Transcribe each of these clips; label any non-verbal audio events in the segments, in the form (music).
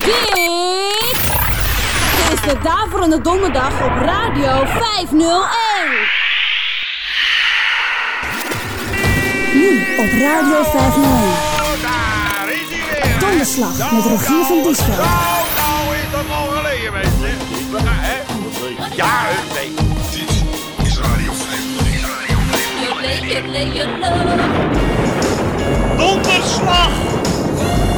Dit is de Daverende Donderdag op Radio 501. Nu op Radio 501. Daar is hij weer. Donderslag met Rogier van Diesveld. Nou, nou is dat al geleden, mensen. Gaan, hè? Ja, nee. Dit is Radio 501. Donderslag!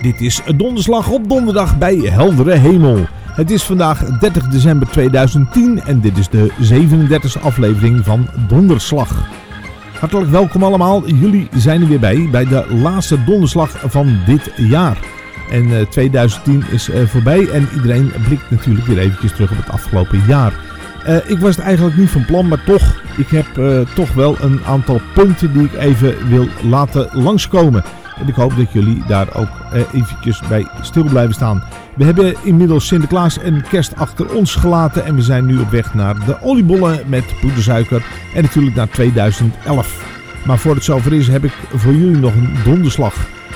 Dit is Donderslag op donderdag bij heldere hemel. Het is vandaag 30 december 2010 en dit is de 37e aflevering van Donderslag. Hartelijk welkom allemaal, jullie zijn er weer bij bij de laatste donderslag van dit jaar. En eh, 2010 is eh, voorbij en iedereen blikt natuurlijk weer eventjes terug op het afgelopen jaar. Eh, ik was het eigenlijk niet van plan, maar toch, ik heb eh, toch wel een aantal punten die ik even wil laten langskomen. En ik hoop dat jullie daar ook eh, eventjes bij stil blijven staan. We hebben inmiddels Sinterklaas en kerst achter ons gelaten en we zijn nu op weg naar de oliebollen met poedersuiker en natuurlijk naar 2011. Maar voor het zover is heb ik voor jullie nog een donderslag.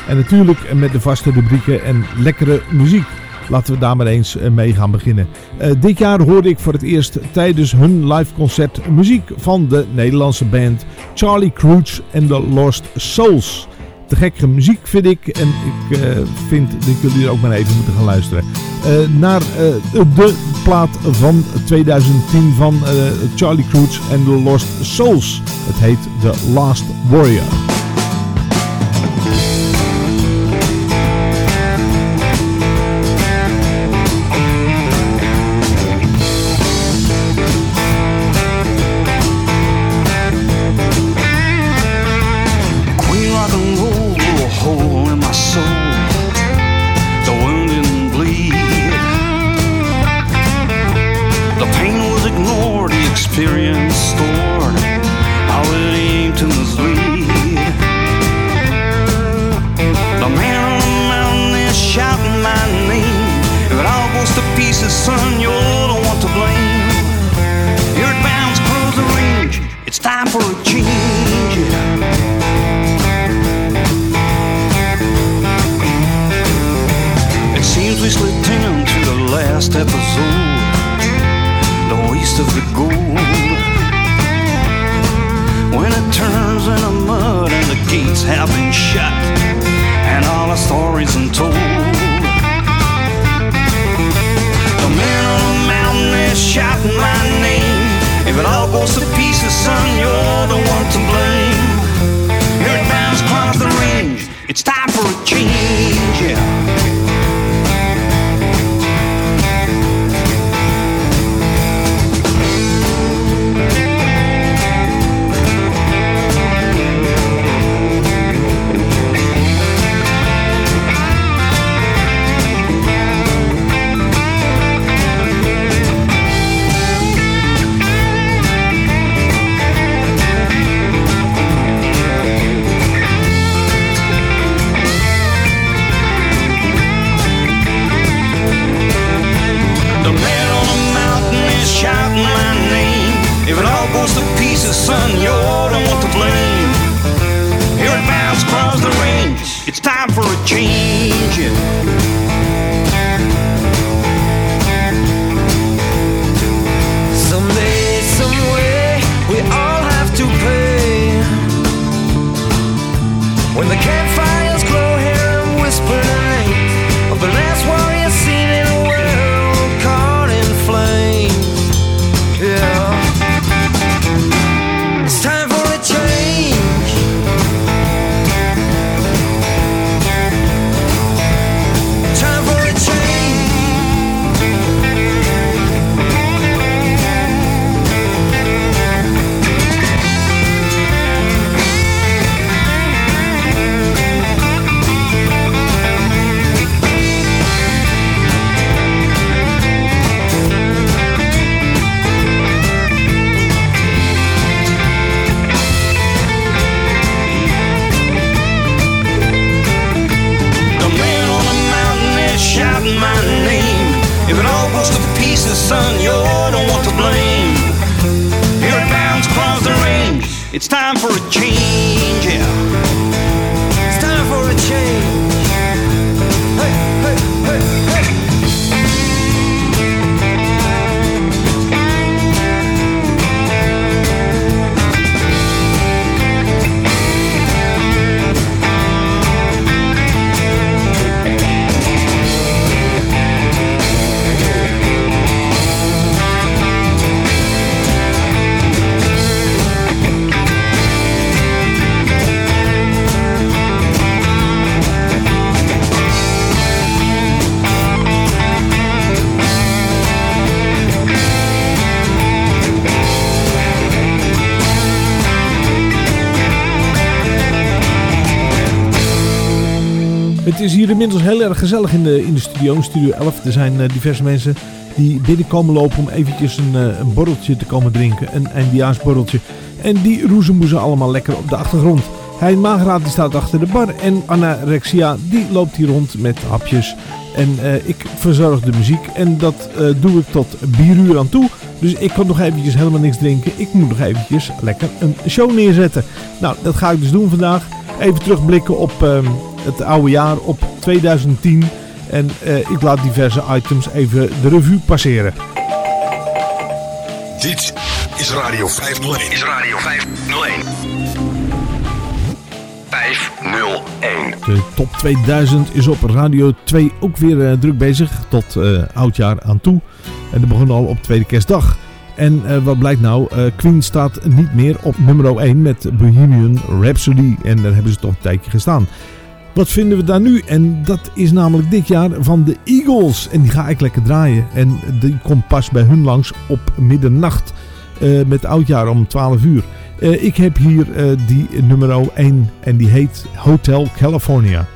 En natuurlijk met de vaste rubrieken en lekkere muziek. Laten we daar maar eens eh, mee gaan beginnen. Eh, dit jaar hoorde ik voor het eerst tijdens hun live concert muziek van de Nederlandse band Charlie Crouch and the Lost Souls. Te gekke muziek vind ik en ik eh, vind dat jullie ook maar even moeten gaan luisteren. Eh, naar eh, de plaat van 2010 van Charlie Crouch and the Lost Souls. Het heet The Last Warrior. Is hier inmiddels heel erg gezellig in de, in de studio, in Studio 11. Er zijn eh, diverse mensen die binnenkomen lopen om eventjes een, eh, een borreltje te komen drinken. Een eindejaarsborreltje. En die roezemoezen allemaal lekker op de achtergrond. Hein Mageraad die staat achter de bar en Anna Rexia die loopt hier rond met hapjes. En eh, ik verzorg de muziek en dat doe ik tot bieruur aan toe. Dus ik kan nog eventjes helemaal niks drinken. Ik moet nog eventjes lekker een show neerzetten. Nou, dat ga ik dus doen vandaag. Even terugblikken op ehm, het oude jaar, op 2010. En eh, ik laat diverse items even de revue passeren. Dit is Radio 501. Is Radio 501. 501. De top 2000 is op Radio 2 ook weer eh, druk bezig. Tot eh, oudjaar aan toe. En dat begon al op tweede kerstdag. En eh, wat blijkt nou? Eh, Queen staat niet meer op nummer 1 met Bohemian Rhapsody. En daar hebben ze toch een tijdje gestaan. Wat vinden we daar nu? En dat is namelijk dit jaar van de Eagles. En die ga ik lekker draaien. En die komt pas bij hun langs op middernacht. eh, met oudjaar om 12 uur. Ik heb hier die nummer 1 en die heet Hotel California.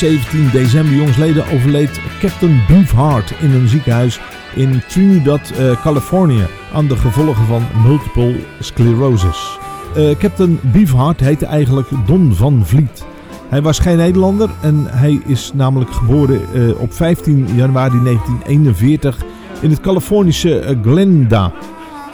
17 december jongsleden overleed Captain Beefheart in een ziekenhuis in Trinidad, eh, Californië aan de gevolgen van multiple sclerosis. Eh, Captain Beefheart heette eigenlijk Don van Vliet. Hij was geen Nederlander en hij is namelijk geboren eh, op 15 januari 1941 in het Californische Glenda.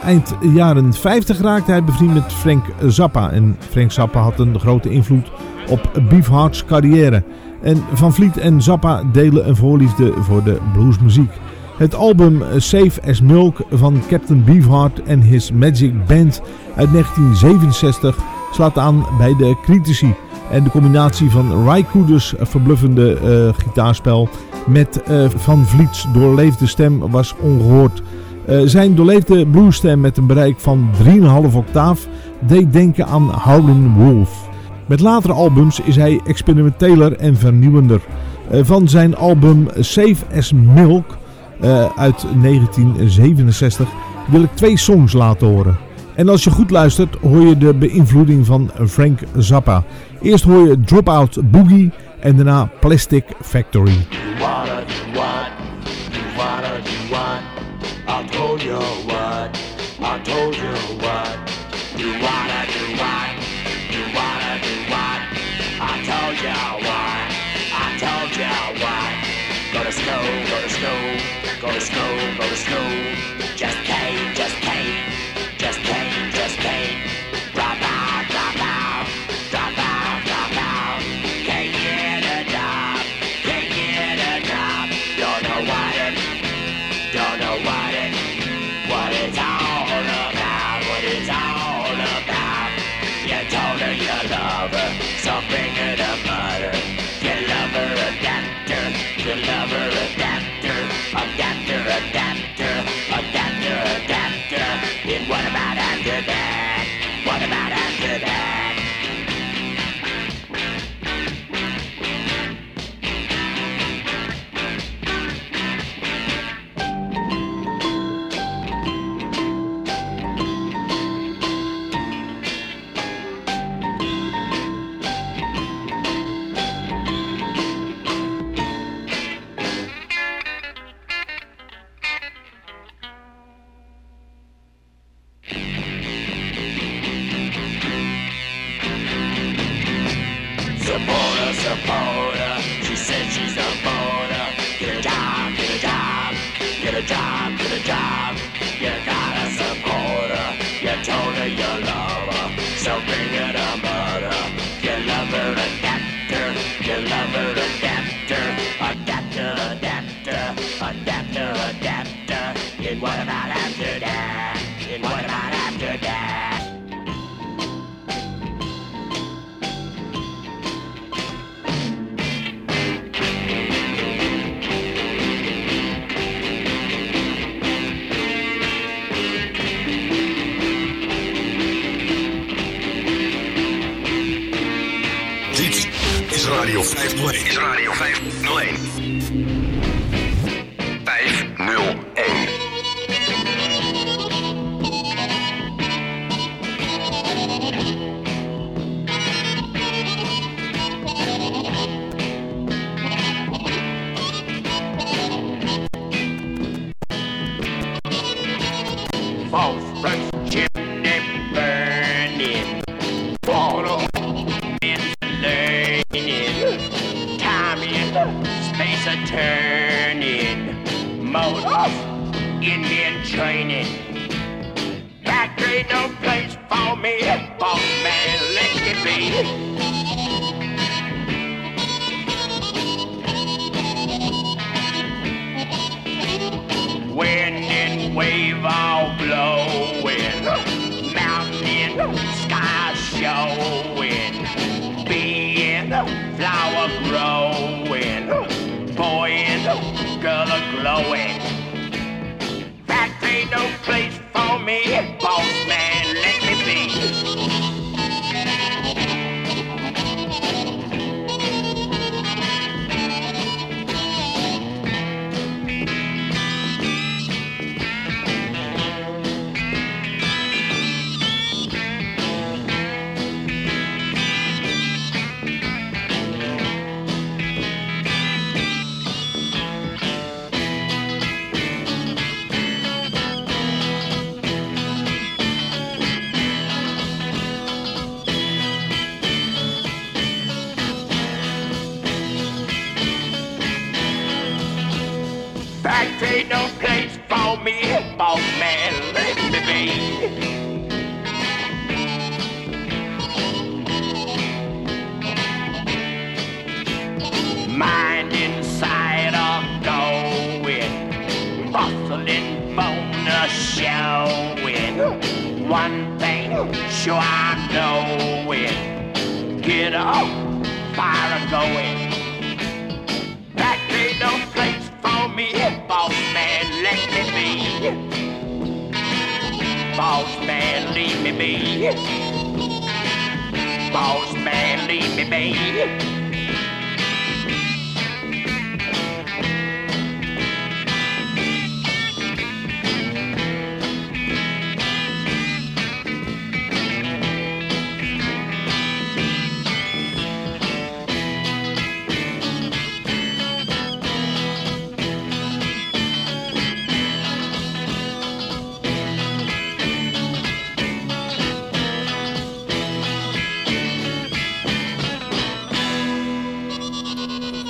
Eind jaren 50 raakte hij bevriend met Frank Zappa. En Frank Zappa had een grote invloed op Beefheart's carrière. En Van Vliet en Zappa delen een voorliefde voor de bluesmuziek. Het album Safe as Milk van Captain Beefheart en His Magic Band uit 1967 slaat aan bij de critici. En de combinatie van Ry Cooder's verbluffende eh, gitaarspel met eh, Van Vliet's doorleefde stem was ongehoord. Eh, zijn doorleefde bluesstem met een bereik van 3,5 octaaf deed denken aan Howlin' Wolf. Met latere albums is hij experimenteler en vernieuwender. Eh, van zijn album Safe as Milk eh, uit 1967 wil ik twee songs laten horen. En als je goed luistert hoor je de beïnvloeding van Frank Zappa. Eerst hoor je Dropout Boogie en daarna Plastic Factory. under that. Space a turning. Motors, oh. Indian training. Factory no place for me. Boss man, let me be. Wind and wave all blowing, mountain sky showing, being flower me, boss man, let me be. Mind inside of going, bustling bone a showing. One thing sure I'm knowing, get up, fire going. Boss man, leave me be. Boss man, leave me be.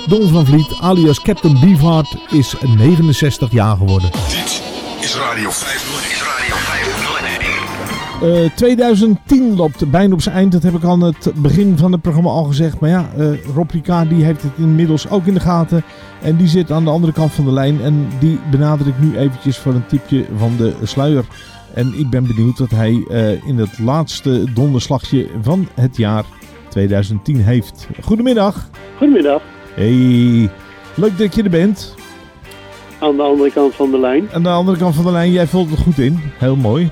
Don van Vliet, alias Captain Beefheart, is 69 jaar geworden. Dit is Radio 501. Is Radio 501. Eh, 2010 loopt bijna op zijn eind. Dat heb ik al aan het begin van het programma al gezegd. Maar ja, eh Rob Ricard die heeft het inmiddels ook in de gaten. En die zit aan de andere kant van de lijn. En die benader ik nu eventjes voor een tipje van de sluier. En ik ben benieuwd wat hij eh, in het laatste donderslagje van het jaar 2010 heeft. Goedemiddag. Goedemiddag. Hey, leuk dat je er bent. Aan de andere kant van de lijn. Aan de andere kant van de lijn, jij vult het goed in. Heel mooi.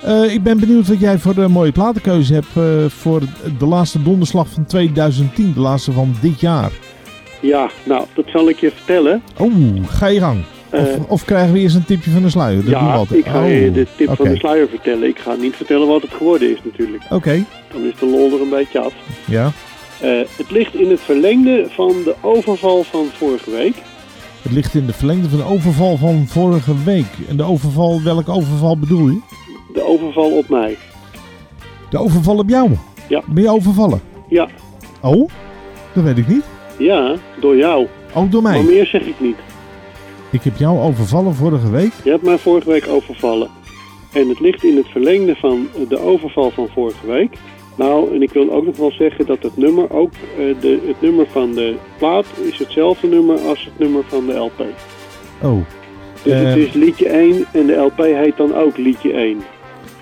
Eh, ik ben benieuwd wat jij voor de mooie platenkeuze hebt eh, voor de laatste donderslag van 2010. De laatste van dit jaar. Ja, nou, dat zal ik je vertellen. Oeh, ga je gang. Of, Eh, of krijgen we eerst een tipje van de sluier? Dat ja, ik ga Oh, je de tip van de sluier vertellen. Ik ga niet vertellen wat het geworden is natuurlijk. Oké, Dan is de lol er een beetje af. ja. Eh, het ligt in het verlengde van de overval van vorige week. Het ligt in de verlengde van de overval van vorige week. En de overval, welke overval bedoel je? De overval op mij. De overval op jou? Ja. Ben je overvallen? Ja, Oh, dat Dat weet ik niet. Ja, door jou. Ook door mij. Maar meer zeg ik niet. Ik heb jou overvallen vorige week. Je hebt mij vorige week overvallen. En het ligt in het verlengde van de overval van vorige week. Nou, en ik wil ook nog wel zeggen dat het nummer ook, eh, de, het nummer van de plaat is hetzelfde nummer als het nummer van de LP. Oh. Dus Eh, het is liedje 1 en de LP heet dan ook liedje 1.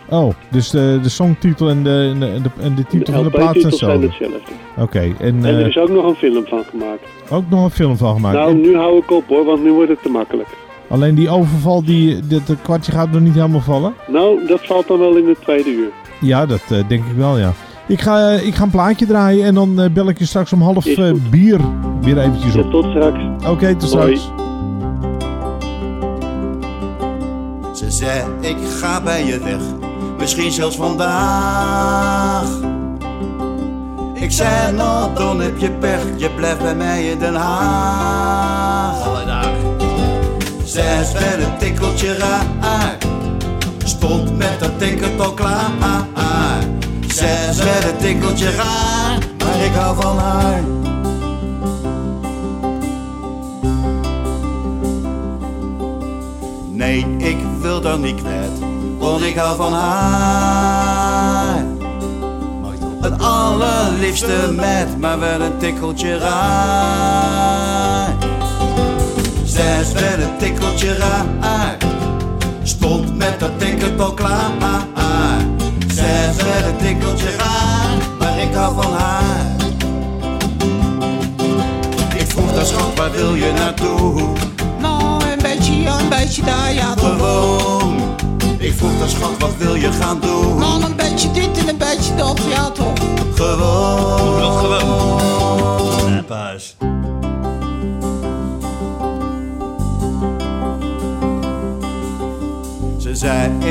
Oh, dus de, de songtitel en de, en de, en de, titel van de plaat zijn hetzelfde. hetzelfde. Oké, en, En er eh, is ook nog een film van gemaakt. ook nog een film van gemaakt. Nou, En nu hou ik op hoor, want nu wordt het te makkelijk. alleen die overval, die, dat kwartje gaat nog niet helemaal vallen. Nou, dat valt dan wel in het tweede uur. Ja, dat eh, denk ik wel, ja. Ik ga, ik ga een plaatje draaien en dan eh, bel ik je straks om half eh, bier weer eventjes op. Tot straks. Oké, tot Hoi. straks. Ze zei, ik ga bij je weg, misschien zelfs vandaag. Ik zei, nou dan heb je pech, je blijft bij mij in Den Haag. Alle dagen. Zij is wel een tikkeltje raar, stond met dat ticket al klaar. Is wel een tikkeltje raar, maar ik hou van haar. Nee, ik wil dat niet kwijt, want ik hou van haar. Het allerliefste met, maar wel een tikkeltje raar. Zij is wel een tikkeltje raar, stond met dat ticket al klaar. Wel een tikkeltje raar, maar ik hou van haar. Ik vroeg daar schat, waar wil je naartoe? Nou, een beetje hier, een beetje daar, ja toch. Gewoon. Ik vroeg daar schat, wat wil je gaan doen? Nou,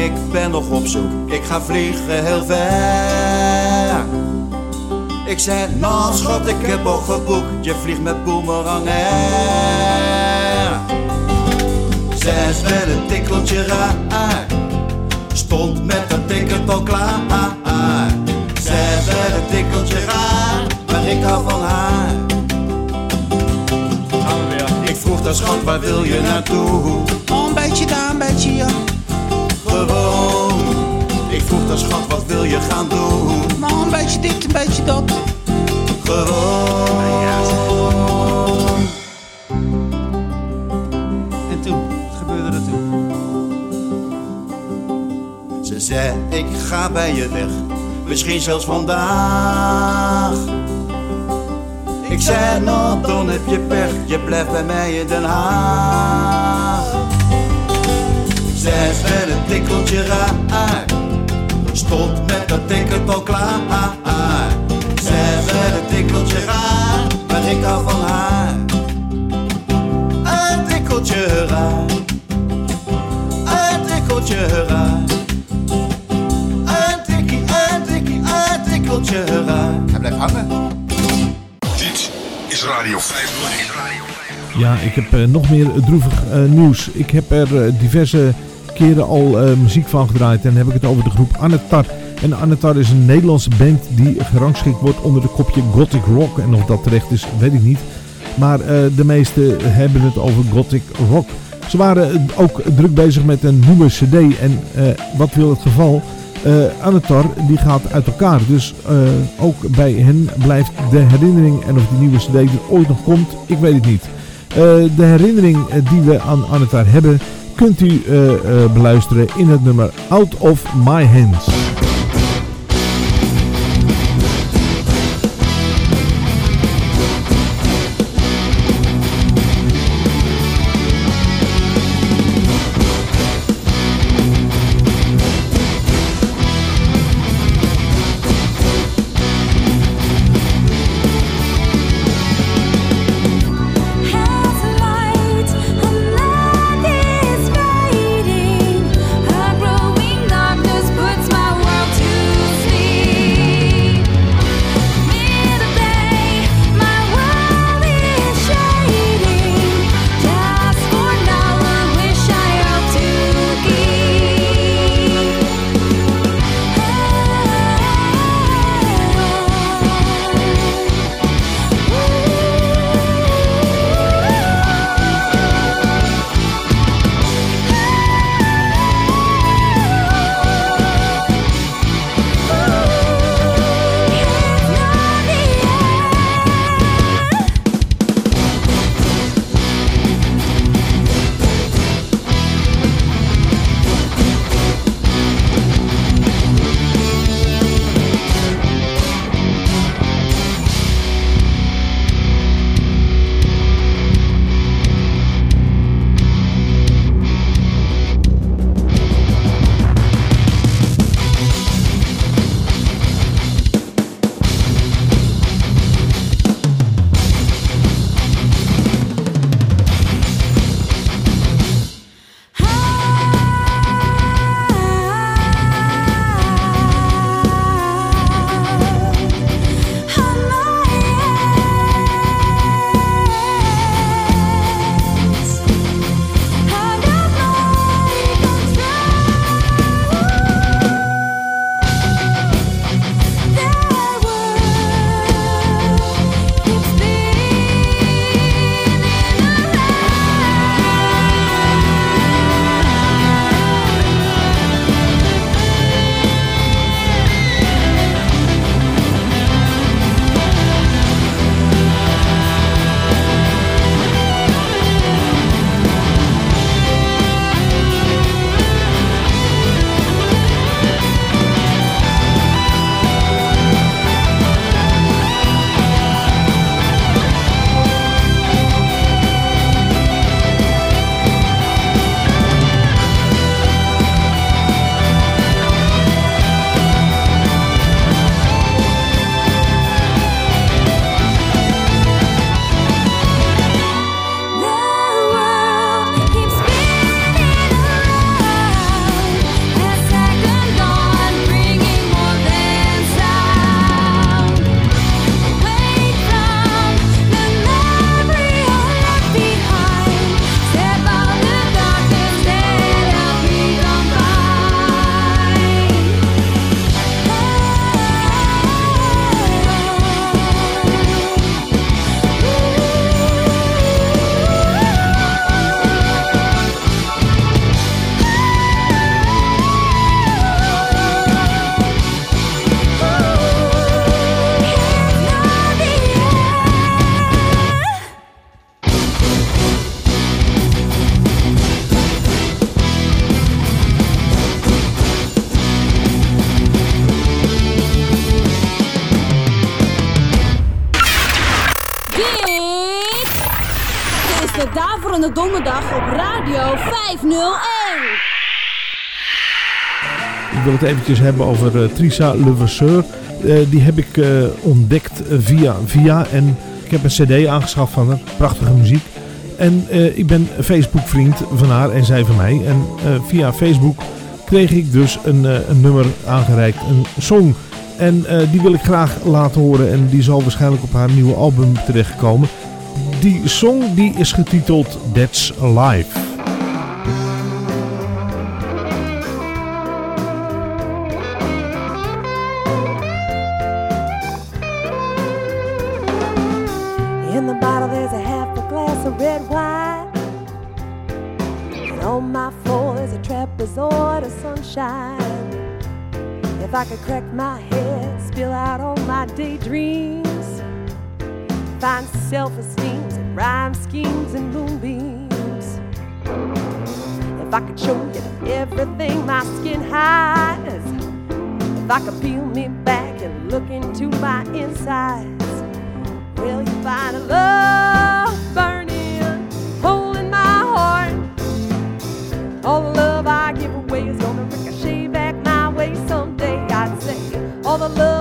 ik ben nog op zoek, ik ga vliegen heel ver. Ik zei, nou schat, ik heb al geboekt, je vliegt met Boomerang Air. Zij is wel een tikkeltje raar, stond met dat ticket al klaar. Zij is wel een tikkeltje raar, maar ik hou van haar. Ik vroeg daar schat, waar wil je naartoe? Nou, een beetje daar, een beetje hier. Gewoon. Ik vroeg daar schat, wat wil je gaan doen? Nou, een beetje dit, een beetje dat. Gewoon. En toen? Wat gebeurde er toen? Ze zei, ik ga bij je weg, misschien zelfs vandaag. Ik zei, nou dan heb je pech, je blijft bij mij in Den Haag. Is wel een tikkeltje raar, stond met dat ticket al klaar. Wel een tikkeltje raar, maar ik hou van haar. Een tikkeltje raar, een tikkeltje raar. Een tikkie, een tikkie, een tikkeltje raar. Hij blijft hangen. Dit is Radio 501. Ja, ik heb eh, nog meer droevig eh, nieuws. Ik heb er eh, diverse keren al eh, muziek van gedraaid. En dan heb ik het over de groep Annetar. En Annetar is een Nederlandse band die gerangschikt wordt onder de kopje Gothic Rock. En of dat terecht is, weet ik niet. Maar eh, de meesten hebben het over Gothic Rock. Ze waren eh, ook druk bezig met een nieuwe cd. En wat wil het geval? Eh Annetar die gaat uit elkaar. Dus ook bij hen blijft de herinnering. En of die nieuwe cd er ooit nog komt, ik weet het niet. De herinnering die we aan Annetar hebben, kunt u eh, eh, beluisteren in het nummer Out of My Hands. wil het eventjes hebben over eh, Trisa Levasseur. Eh, die heb ik eh, ontdekt via via en ik heb een cd aangeschaft van haar. Prachtige muziek. En ik ben Facebook vriend van haar en zij van mij. En via Facebook kreeg ik dus een, een nummer aangereikt, een song. En die wil ik graag laten horen en die zal waarschijnlijk op haar nieuwe album terechtkomen. Die song die is getiteld That's Life. crack my head, spill out all my daydreams. Find self-esteem and rhyme schemes and moonbeams. If I could show you everything my skin hides, if I could peel me back and look into my insides, will you find a love? all the love.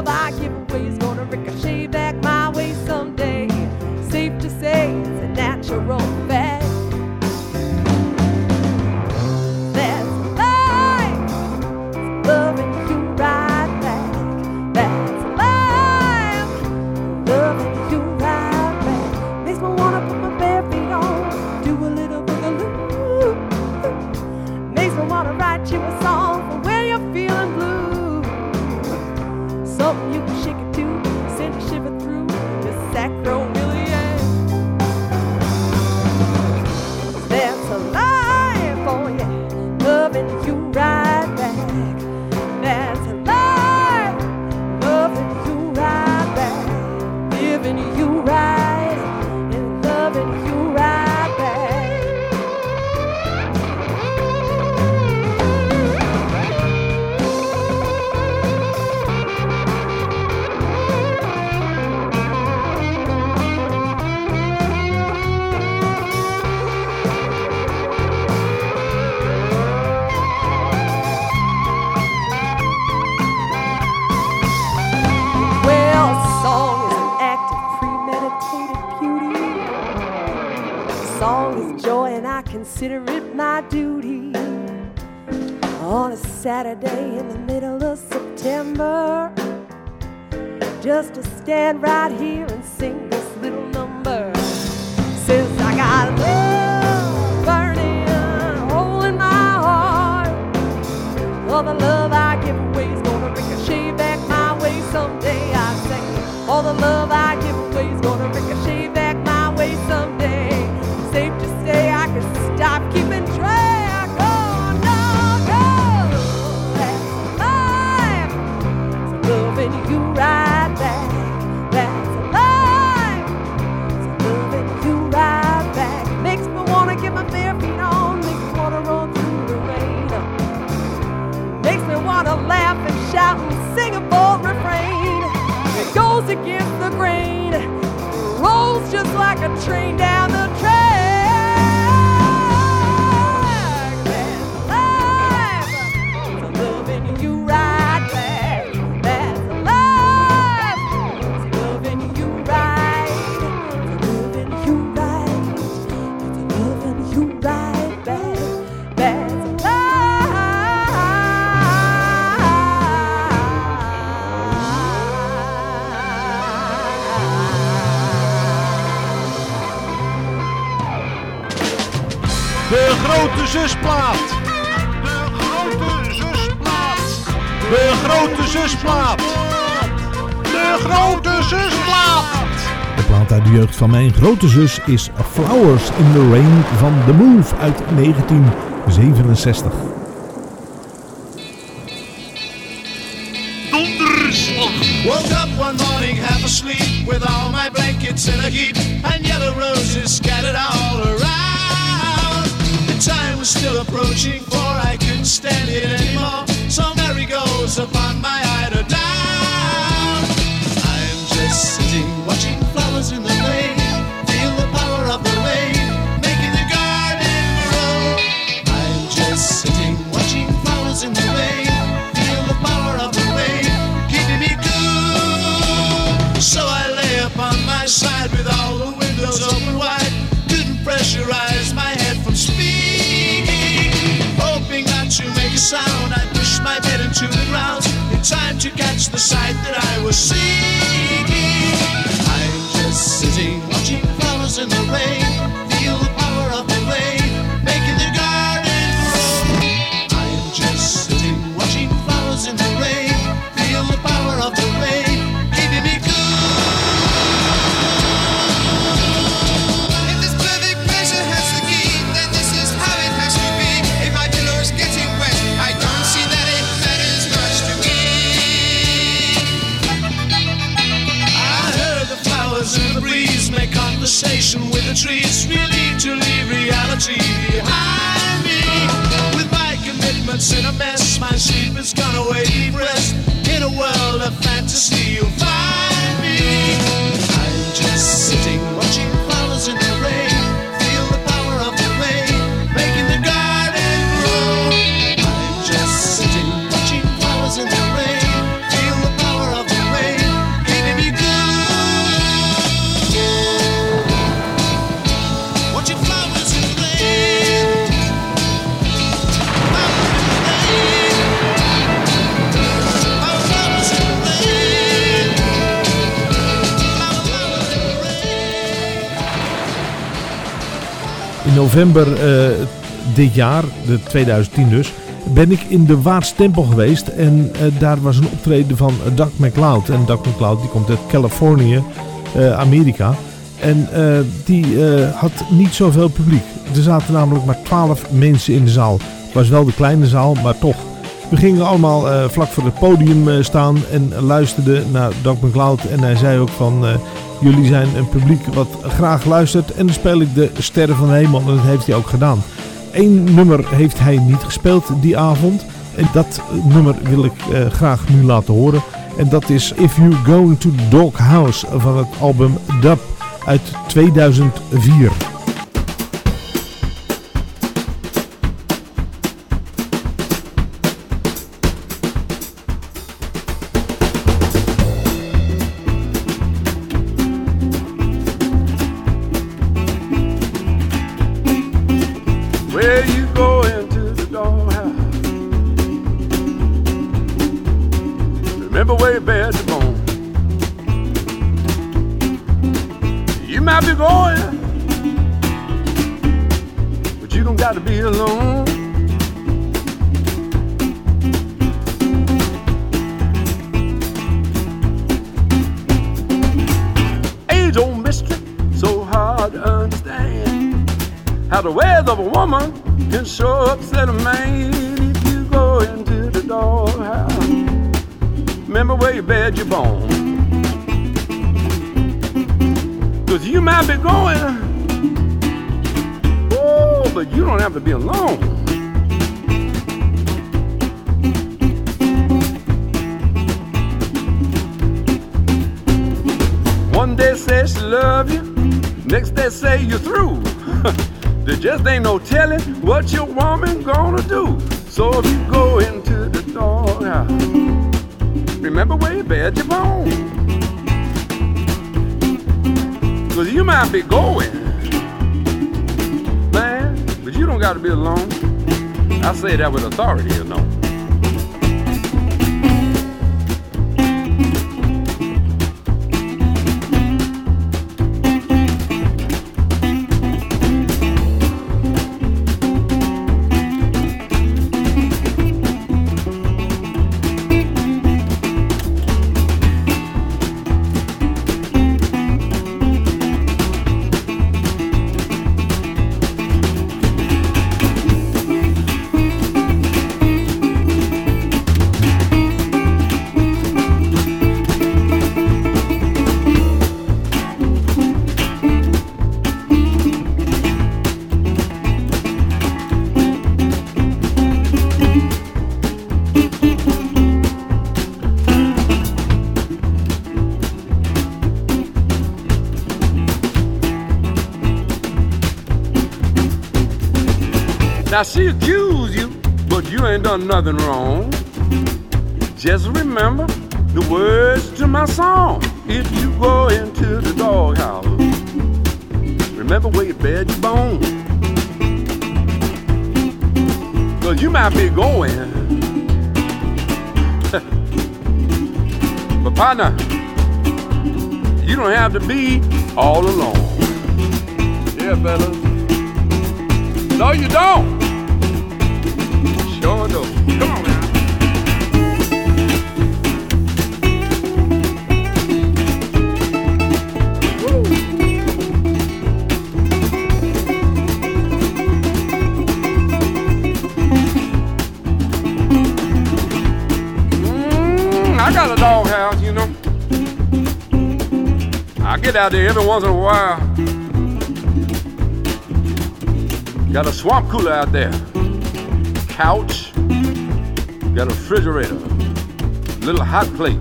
mijn grote zus is Flowers in the Rain van The Move uit 1967. Singing. I'm just sitting watching flowers in the rain. November eh, dit jaar, de 2010 dus, ben ik in de Waardstempel geweest. En eh, daar was een optreden van Doug McLeod. En Doug McLeod die komt uit Californië, eh, Amerika. En die had niet zoveel publiek. Er zaten namelijk maar 12 mensen in de zaal. Het was wel de kleine zaal, maar toch. We gingen allemaal vlak voor het podium staan en luisterden naar Doug McLeod. En hij zei ook van, jullie zijn een publiek wat graag luistert. En dan speel ik de Sterren van de Hemel en dat heeft hij ook gedaan. Eén nummer heeft hij niet gespeeld die avond. En dat nummer wil ik eh, graag nu laten horen. En dat is If You Going to the Doghouse van het album Dub uit 2004. Remember where you bed your bone. Cause you might be going, man, but you don't gotta be alone. I say that with authority, you know. Done nothing wrong. Just remember the words to my song. If you go into the doghouse, remember where you bed your bone. Cause you might be going, (laughs) but Partner, you don't have to be all alone. Yeah, fellas. No, you don't. Get out there every once in a while. Got a swamp cooler out there. Couch. Got a refrigerator. Little hot plate.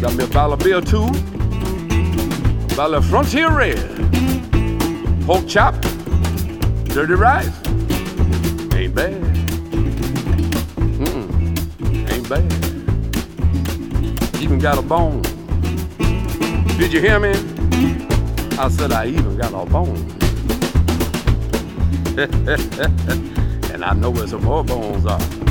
Got me a dollar bill too. Dollar frontier red. Pork chop. Dirty rice. Ain't bad. Mm-mm. Ain't bad. Even got a bone. Did you hear me? I said I even got a bone. (laughs) and I know where some more bones are.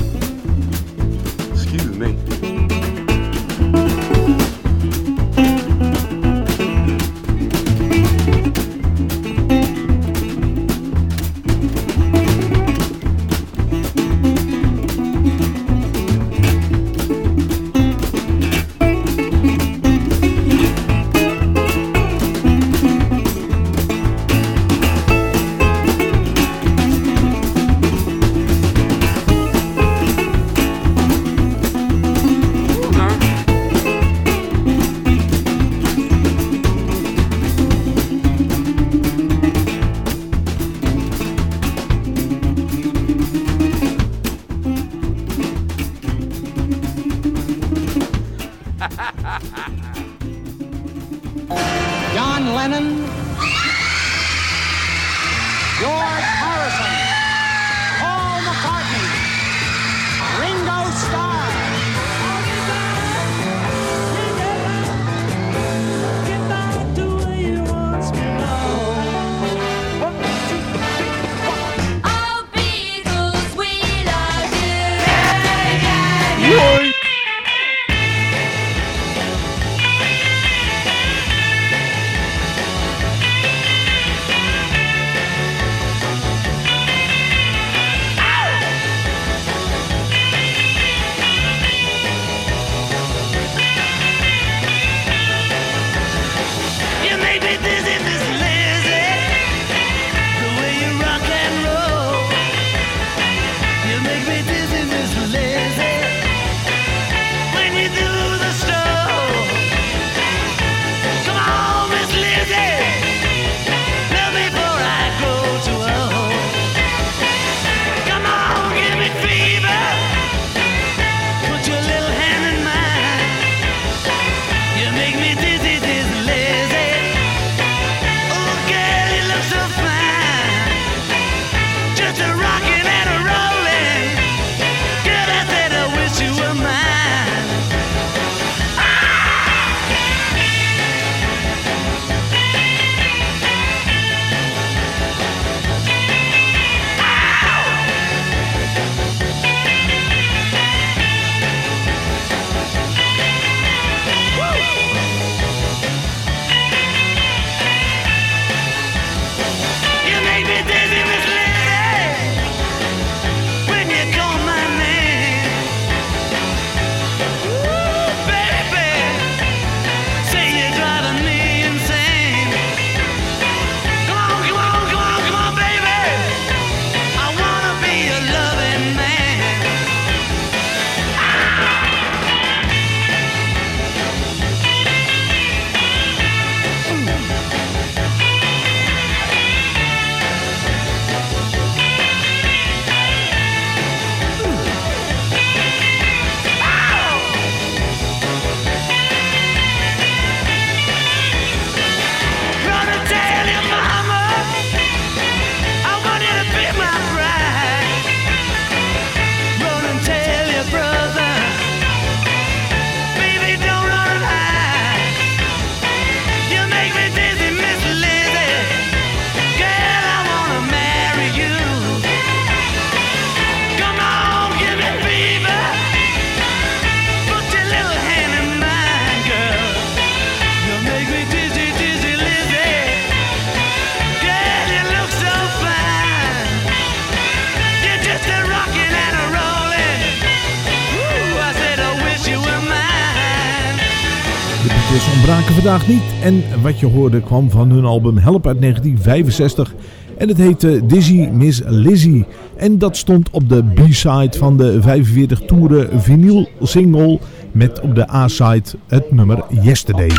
En wat je hoorde kwam van hun album Help uit 1965. En het heette Dizzy Miss Lizzy. En dat stond op de B-side van de 45 toeren vinyl single. Met op de A-side het nummer Yesterday.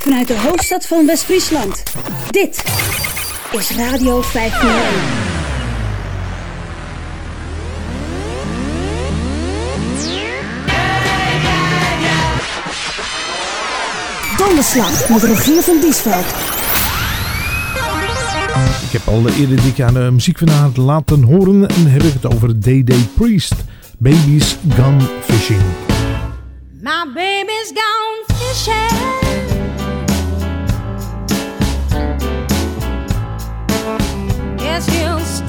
Vanuit de hoofdstad van West-Friesland. Dit is Radio 501. Tandenslag met Rogier van Diesveld. Ik heb al eerder ik aan de eh, muziek van laten horen en heb ik het over D.D. Priest. Baby's Gun Fishing. My baby's gone fishing. Yes, you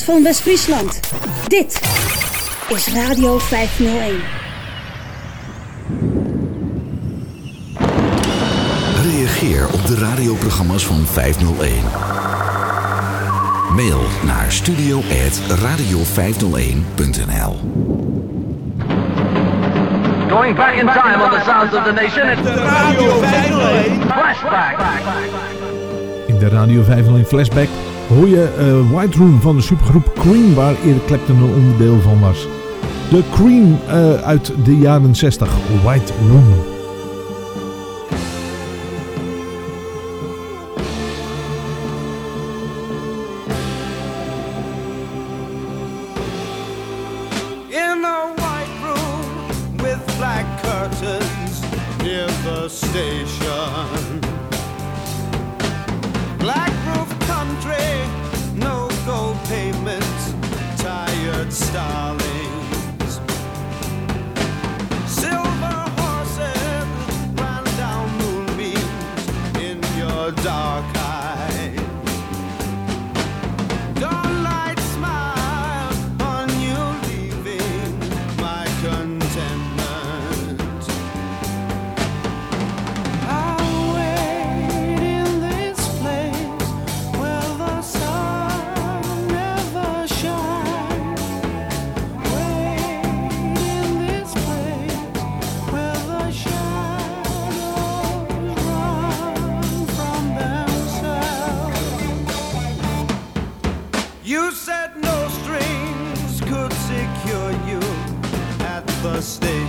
van West-Friesland. Dit is Radio 501. Reageer op de radioprogramma's van 501. Mail naar studio.radio501.nl Going back in time on the sounds of the nation. It's Radio 501 Flashback. In de Radio 501 Flashback hoor je eh, White Room van de supergroep Cream, waar eerder Clapton een onderdeel van was. De Cream eh, uit de jaren 60, White Room. mistake.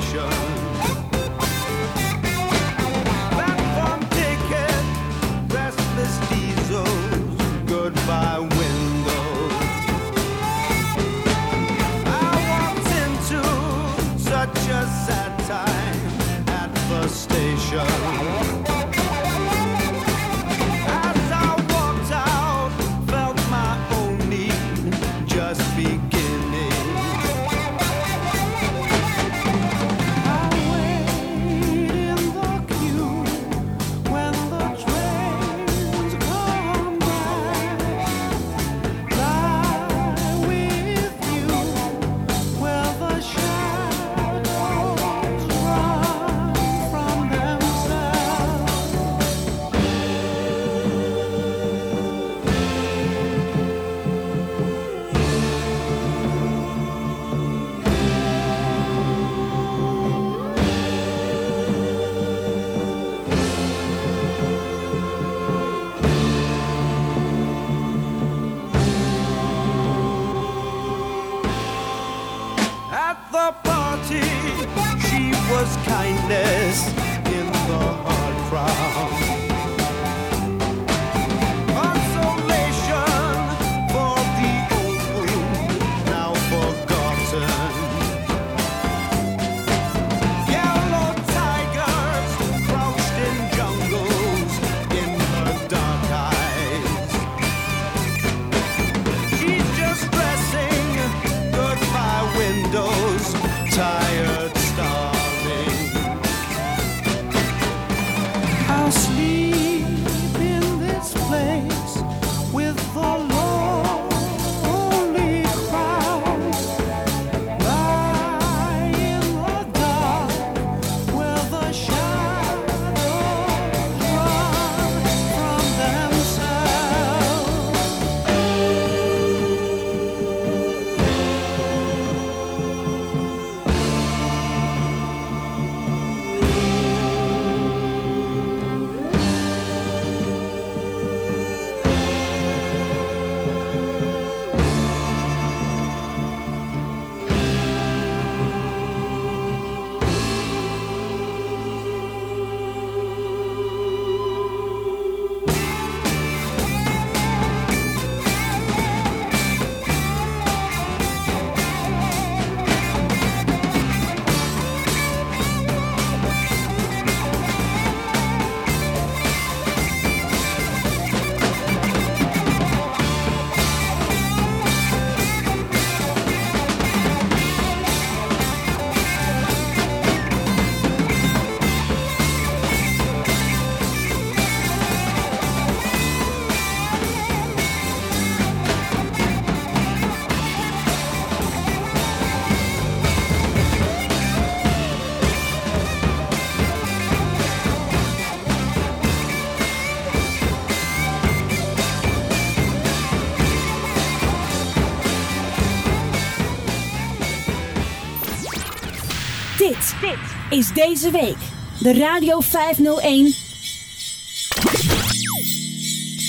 Is deze week de Radio 501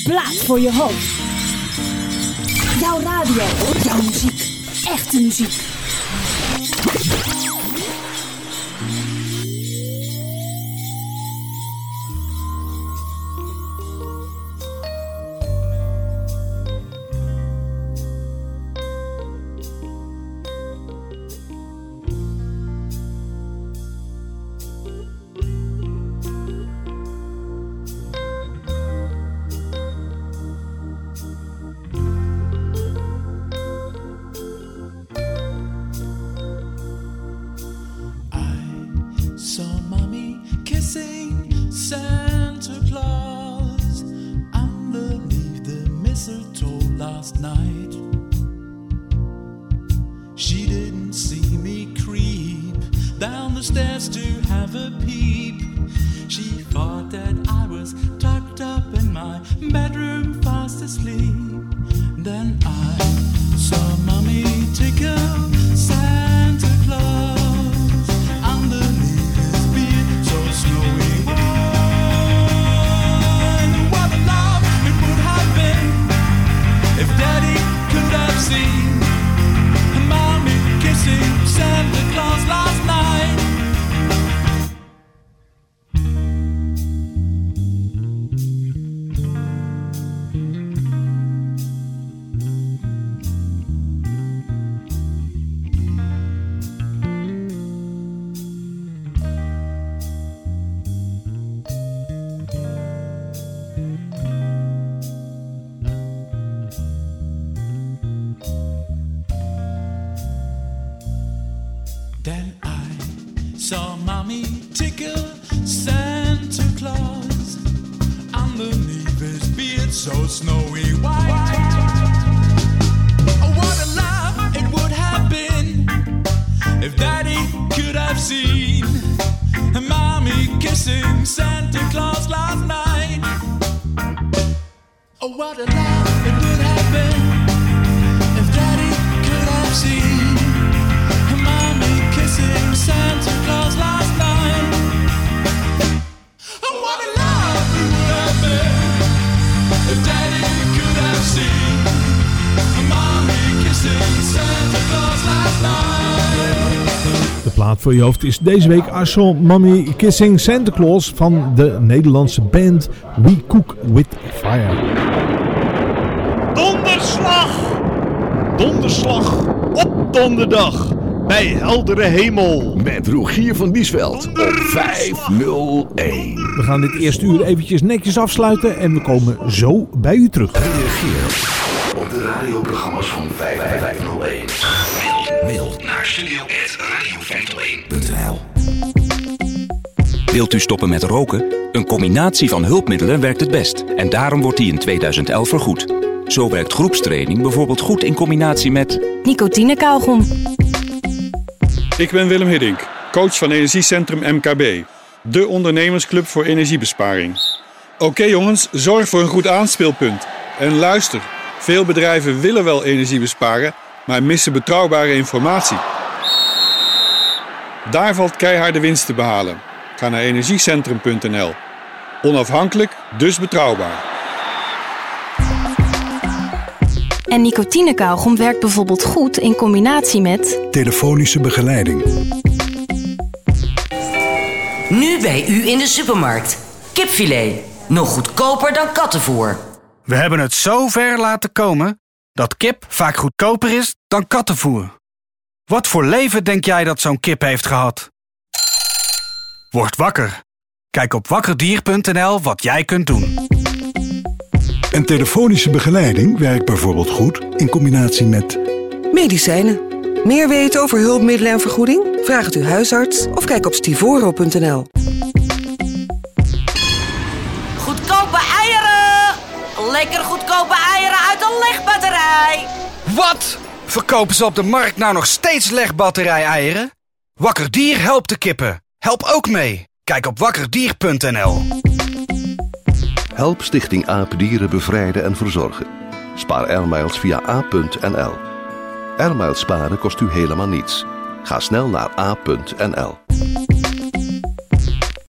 Plaat voor je hoofd. Jouw radio, jouw muziek, echte muziek. Je hoofd is deze week I Saw Mommy Kissing Santa Claus van de Nederlandse band We Cook With Fire. Donderslag! Donderslag op donderdag bij heldere hemel. Met Rogier van Biesveld op 501. We gaan dit eerste uur eventjes netjes afsluiten en we komen zo bij u terug. Reageer de radioprogramma's van 5501. Mail naar studio.radio501.nl Wilt u stoppen met roken? Een combinatie van hulpmiddelen werkt het best en daarom wordt die in 2011 vergoed. Zo werkt groepstraining bijvoorbeeld goed in combinatie met Nicotinekauwgom. Ik ben Willem Hiddink, coach van Energiecentrum MKB. De ondernemersclub voor energiebesparing. Oké jongens, zorg voor een goed aanspeelpunt. En luister, veel bedrijven willen wel energie besparen, maar missen betrouwbare informatie. Daar valt keiharde winst te behalen. Ga naar energiecentrum.nl. Onafhankelijk, dus betrouwbaar. En nicotinekauwgom werkt bijvoorbeeld goed in combinatie met Telefonische begeleiding. Nu bij u in de supermarkt. Kipfilet. Nog goedkoper dan kattenvoer. We hebben het zo ver laten komen dat kip vaak goedkoper is dan kattenvoer. Wat voor leven denk jij dat zo'n kip heeft gehad? Word wakker. Kijk op wakkerdier.nl wat jij kunt doen. En telefonische begeleiding werkt bijvoorbeeld goed in combinatie met Medicijnen. Meer weten over hulpmiddelen en vergoeding? Vraag het uw huisarts of kijk op stivoro.nl. legbatterij! Wat? Verkopen ze op de markt nou nog steeds legbatterij-eieren? Wakker Dier helpt de kippen. Help ook mee. Kijk op wakkerdier.nl. Help Stichting Aapdieren bevrijden en verzorgen. Spaar airmiles via a.nl. Airmiles sparen kost u helemaal niets. Ga snel naar a.nl.